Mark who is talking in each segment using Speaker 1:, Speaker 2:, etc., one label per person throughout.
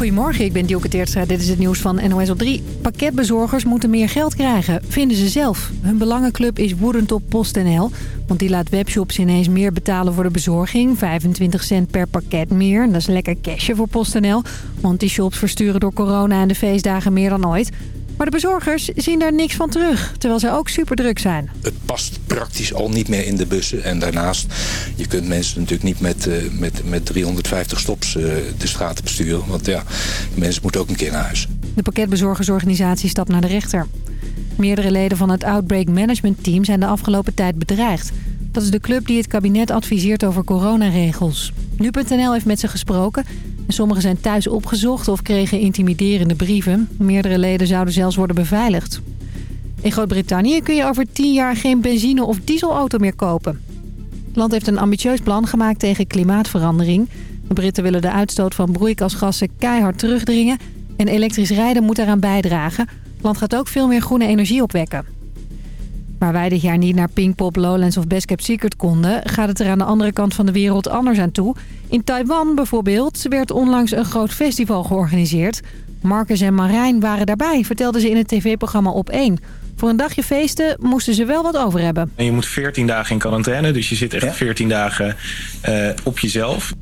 Speaker 1: Goedemorgen, ik ben Dielke Teertstra. Dit is het nieuws van NOS op 3. Pakketbezorgers moeten meer geld krijgen, vinden ze zelf. Hun belangenclub is woedend op PostNL. Want die laat webshops ineens meer betalen voor de bezorging. 25 cent per pakket meer. Dat is lekker cashje voor PostNL. Want die shops versturen door corona en de feestdagen meer dan ooit. Maar de bezorgers zien daar niks van terug, terwijl ze ook super druk zijn.
Speaker 2: Het past praktisch al niet meer in de bussen. En daarnaast, je kunt mensen natuurlijk niet met, uh, met, met 350 stops uh, de straten besturen. Want ja, mensen moeten ook een keer naar huis.
Speaker 1: De pakketbezorgersorganisatie stapt naar de rechter. Meerdere leden van het Outbreak Management Team zijn de afgelopen tijd bedreigd. Dat is de club die het kabinet adviseert over coronaregels. Nu.nl heeft met ze gesproken sommigen zijn thuis opgezocht of kregen intimiderende brieven. Meerdere leden zouden zelfs worden beveiligd. In Groot-Brittannië kun je over 10 jaar geen benzine- of dieselauto meer kopen. Het land heeft een ambitieus plan gemaakt tegen klimaatverandering. De Britten willen de uitstoot van broeikasgassen keihard terugdringen... en elektrisch rijden moet daaraan bijdragen. Het land gaat ook veel meer groene energie opwekken. Waar wij dit jaar niet naar Pinkpop, Lowlands of Best Kept Secret konden... gaat het er aan de andere kant van de wereld anders aan toe. In Taiwan bijvoorbeeld werd onlangs een groot festival georganiseerd. Marcus en Marijn waren daarbij, vertelden ze in het tv-programma Op 1. Voor een dagje feesten moesten ze wel wat over hebben.
Speaker 3: En je moet 14 dagen in quarantaine, dus je zit echt 14 dagen uh, op jezelf.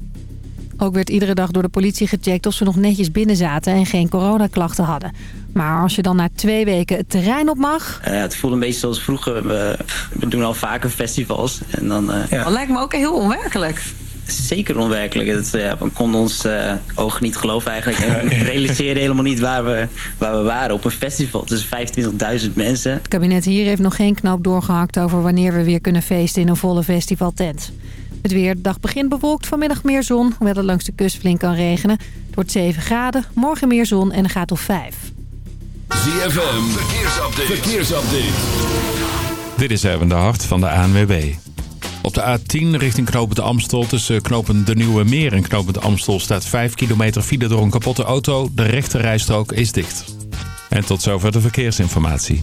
Speaker 1: Ook werd iedere dag door de politie gecheckt of ze nog netjes binnen zaten en geen coronaklachten hadden. Maar als je dan na twee weken het terrein op mag...
Speaker 4: Uh, het voelt een beetje zoals vroeger. We, we doen al vaker festivals. En dan, uh...
Speaker 5: ja. Dat lijkt me ook heel onwerkelijk.
Speaker 4: Zeker onwerkelijk. Dat, ja, we konden ons uh, ogen niet geloven eigenlijk. En we realiseerden helemaal niet waar we, waar we waren op een festival. Dus 25.000 mensen.
Speaker 1: Het kabinet hier heeft nog geen knoop doorgehakt over wanneer we weer kunnen feesten in een volle festivaltent. Het weer, de dag begint bewolkt, vanmiddag meer zon. Hoewel het langs de kust flink kan regenen. Het wordt 7 graden, morgen meer zon en een gaat op 5.
Speaker 6: ZFM, verkeersupdate. verkeersupdate.
Speaker 7: Dit is even de hart van de ANWB. Op de A10 richting Knopend Amstel tussen Knopend de Nieuwe Meer en Knopend Amstel staat 5 kilometer file door een kapotte auto. De rechte rijstrook is dicht. En tot zover de verkeersinformatie.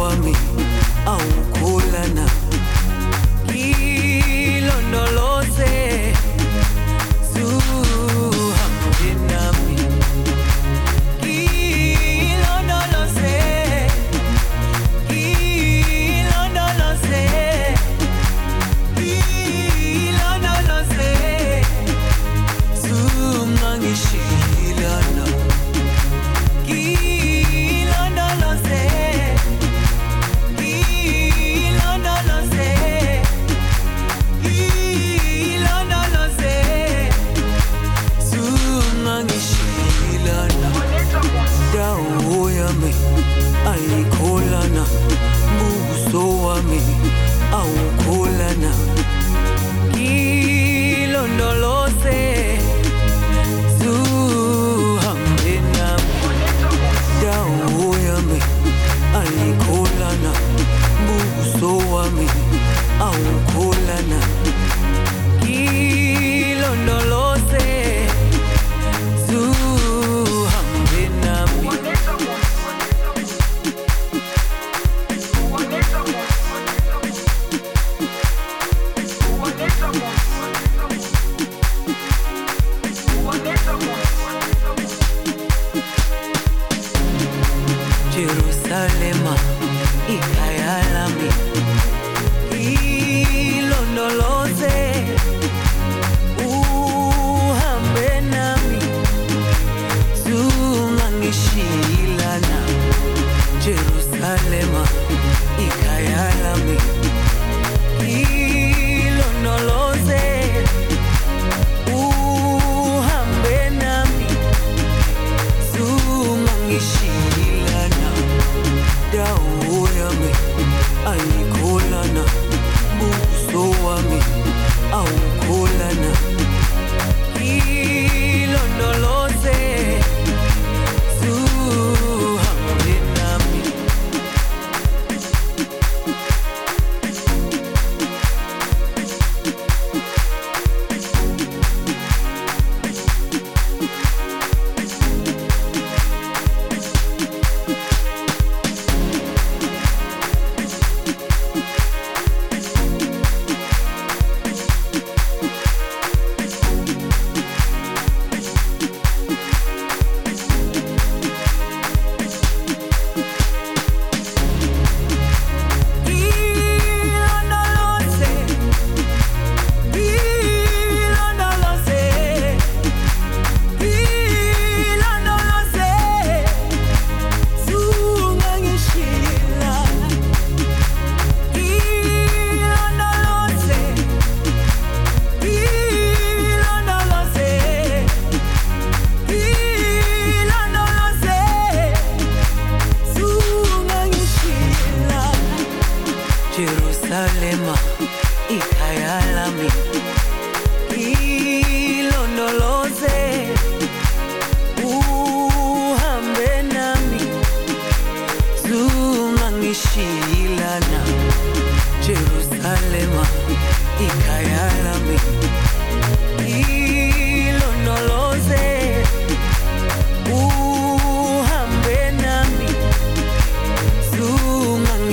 Speaker 8: wami au kula na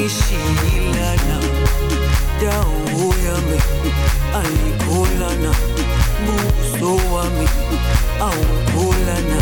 Speaker 8: nilishindana damu yami alikolana buso wami aukolana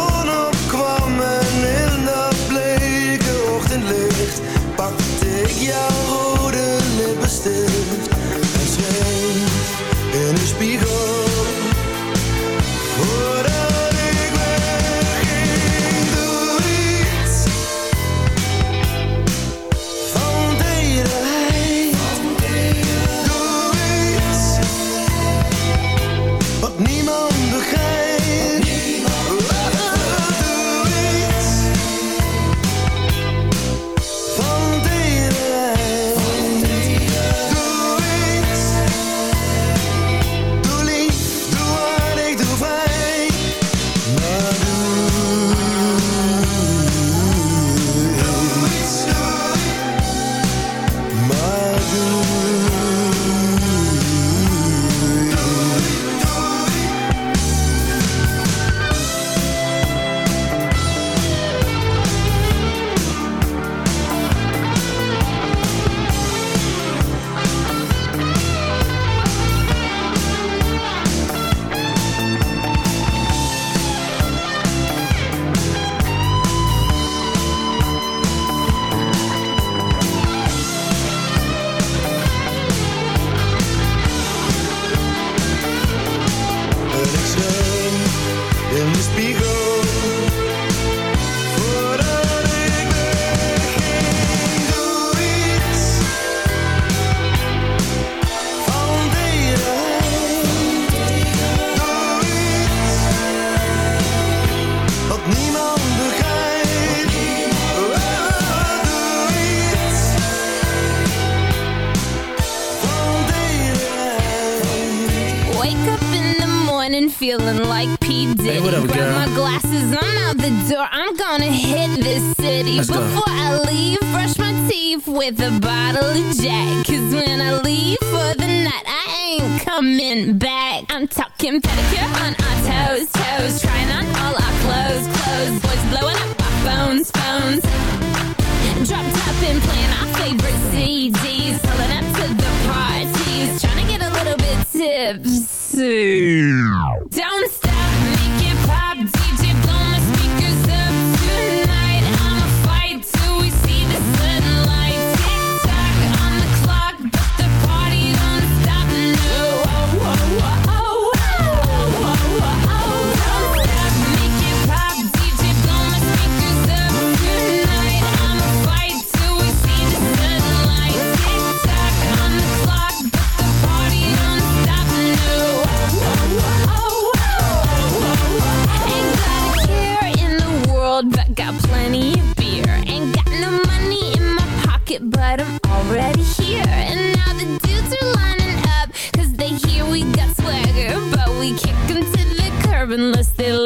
Speaker 9: zon opkwam en in dat bleke ochtendlicht pakte ik jouw rode lippenstift en zij in de spiegel. wake up in the
Speaker 10: morning feeling like P. Diddy.
Speaker 11: Hey, what up,
Speaker 10: Grab
Speaker 11: girl?
Speaker 10: my glasses, I'm out the door. I'm gonna hit this city.
Speaker 11: Let's
Speaker 10: Before go. I leave, brush my teeth with a bottle of Jack. Cause when I leave for the night, I ain't coming back. I'm talking pedicure on our toes, toes. Trying on all our clothes, clothes. Boys blowing up our phones, phones. And playing our favorite CDs. Up to the parties. Trying to get a little bit. Down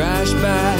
Speaker 12: trash bag.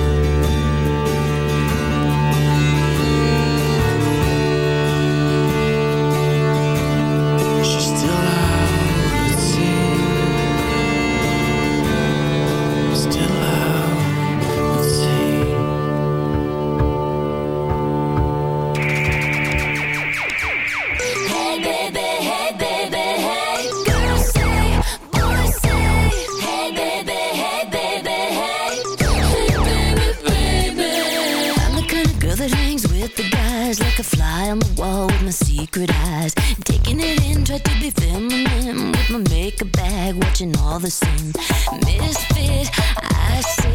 Speaker 11: secret eyes. Taking it in, tried to be feminine. With my makeup bag, watching all the scene. Misfit, I see.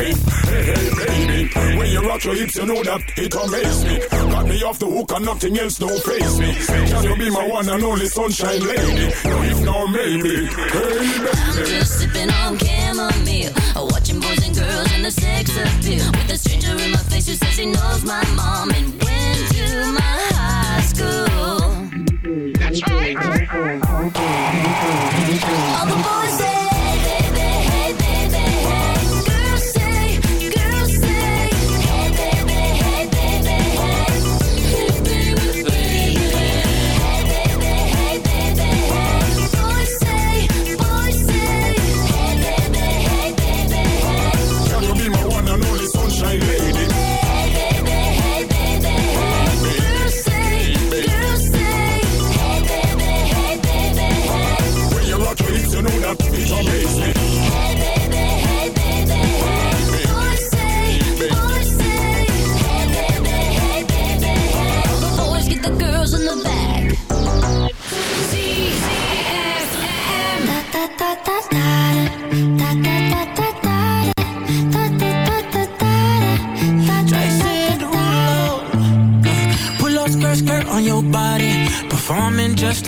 Speaker 11: Baby. Hey, hey, baby.
Speaker 13: When you rock your hips, you know that it amazes me. Got me off the hook and nothing else don't face me. Can you be my one and only sunshine lady? No, if no, maybe. Hey,
Speaker 11: I'm
Speaker 13: baby.
Speaker 11: just sipping on chamomile, watching boys and girls and the sex appeal. With a stranger in my face who says he knows my mom and went to my high school. That's right.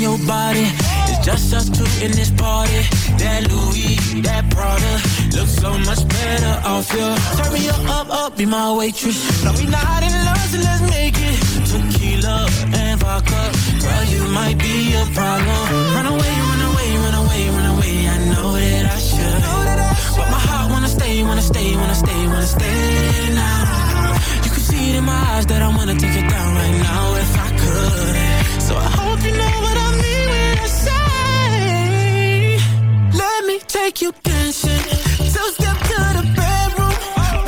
Speaker 8: your body. It's just us two in this party. That Louis, that Prada, looks so much better off you. Turn me up, up, up, be my waitress. No, we not in love, so let's make it. Tequila and vodka, girl, you might be a problem. Run away, run away, run away, run away. I know that I should, but my heart wanna stay, wanna stay, wanna stay, wanna stay now. It in my eyes that I wanna take it down right now if I could. So I hope you know what I mean when I say, let me take you dancing. Two step to the bedroom.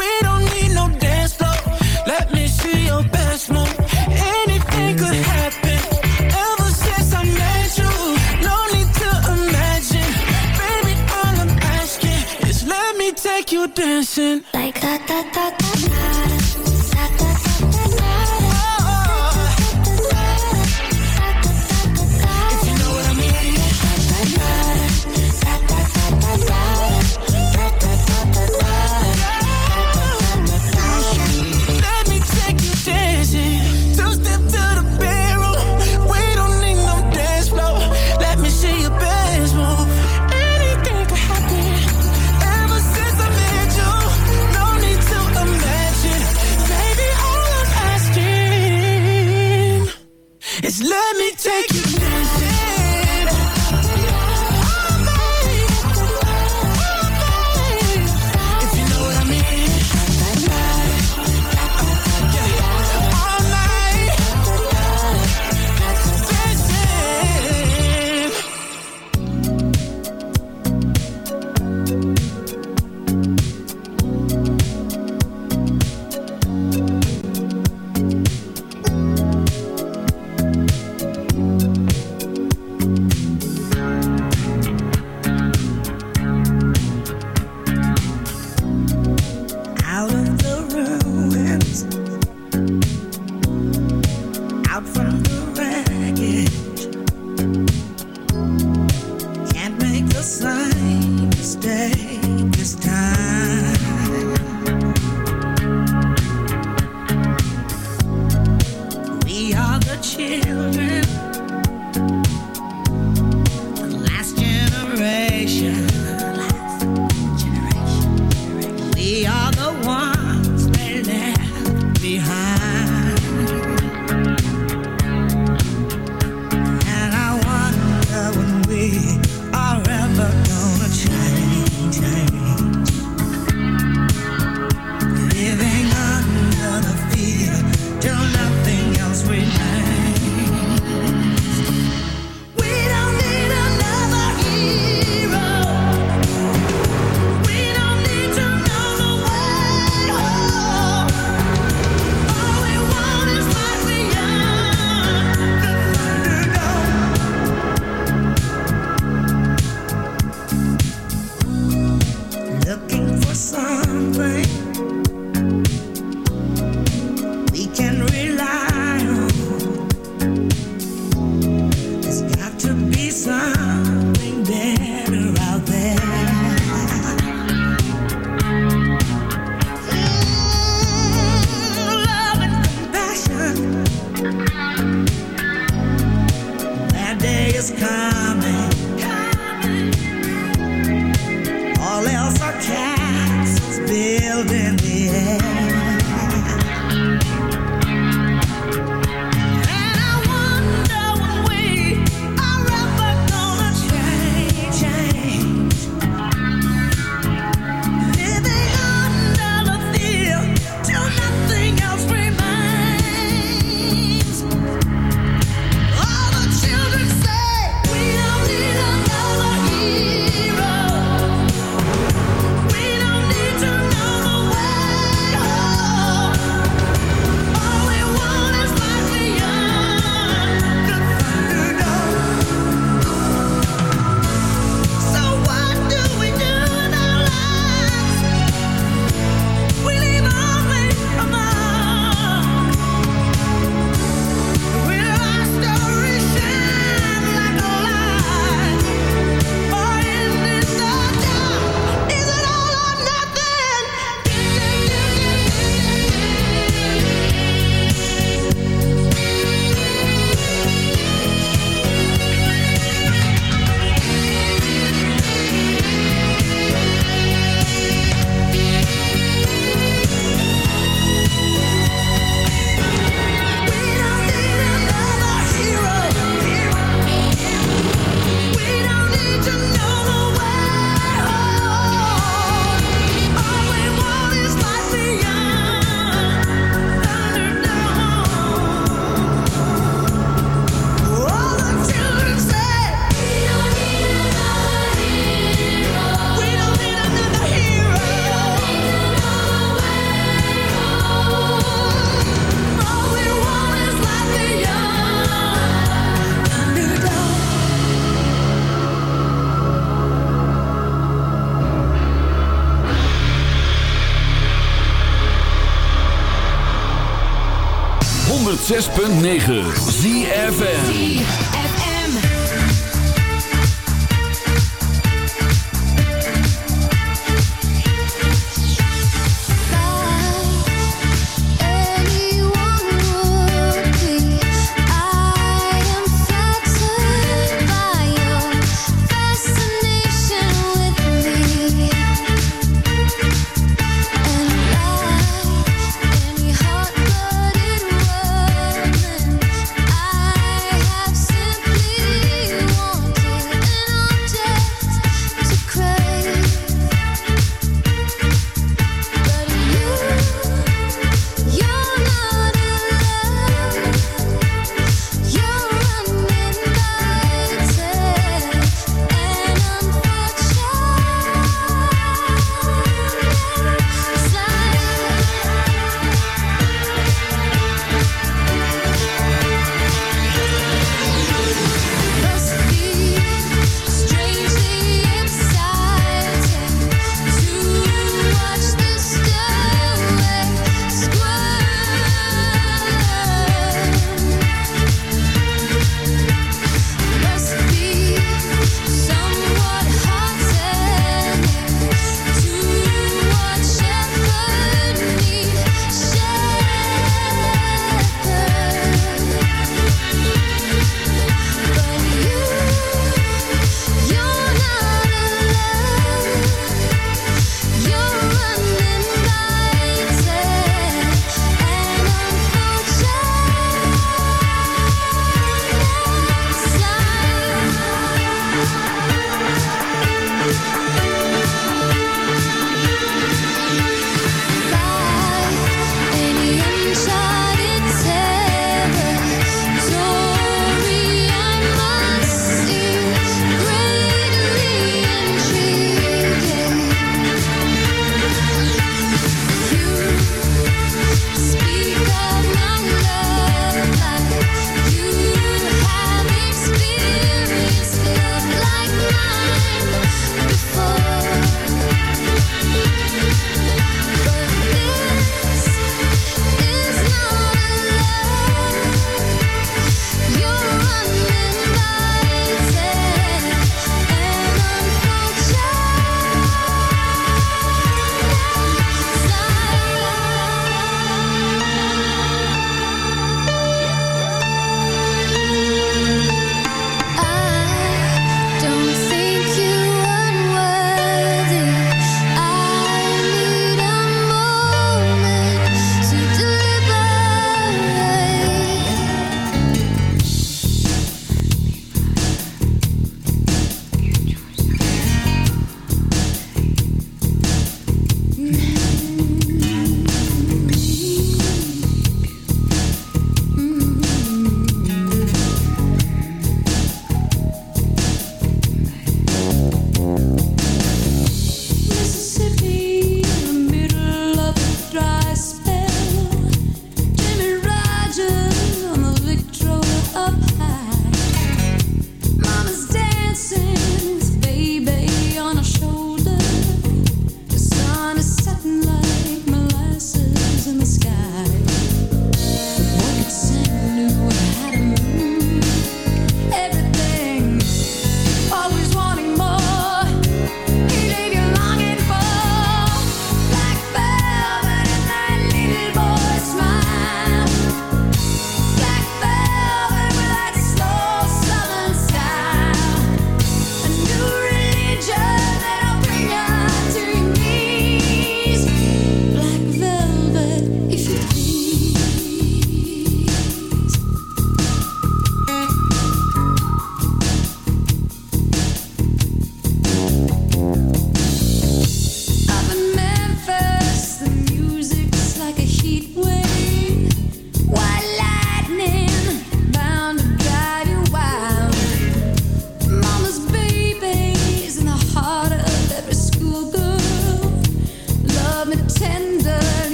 Speaker 8: We don't need no dance floor. Let me see your best move. Anything could happen. Take you dancing.
Speaker 11: Like da da da da. Da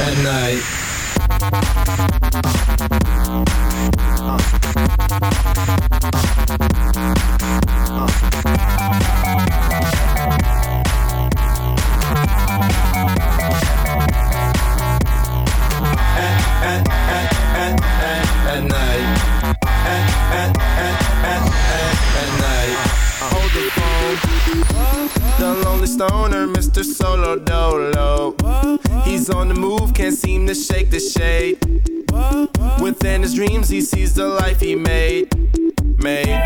Speaker 14: at night. Uh. Uh. to shake the shade. Within his dreams, he sees the life he made. Made.